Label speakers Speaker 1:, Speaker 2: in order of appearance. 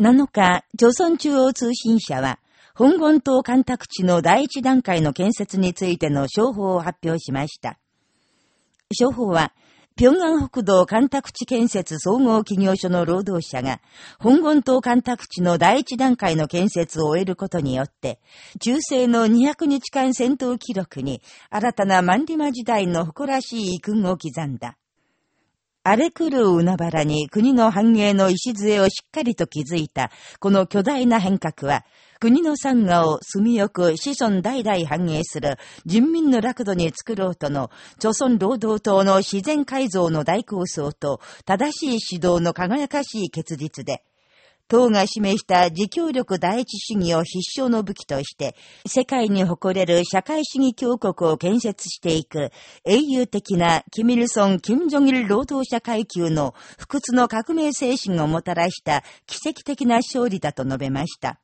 Speaker 1: 7日、朝鮮中央通信社は、本言島干拓地の第一段階の建設についての商法を発表しました。商法は、平安北道干拓地建設総合企業所の労働者が、本言島干拓地の第一段階の建設を終えることによって、中世の200日間戦闘記録に新たな万里馬時代の誇らしい遺訓を刻んだ。荒れ狂う海原に国の繁栄の礎をしっかりと築いた、この巨大な変革は、国の産業を住みよく子孫代々繁栄する人民の楽土に作ろうとの、朝鮮労働党の自然改造の大構想と正しい指導の輝かしい結実で、党が示した自強力第一主義を必勝の武器として、世界に誇れる社会主義強国を建設していく、英雄的なキミルソン・キム・ジョギル労働者階級の不屈の革命精神をもたらした奇跡的な勝利だと述べました。